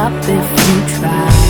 Couldn't if you tried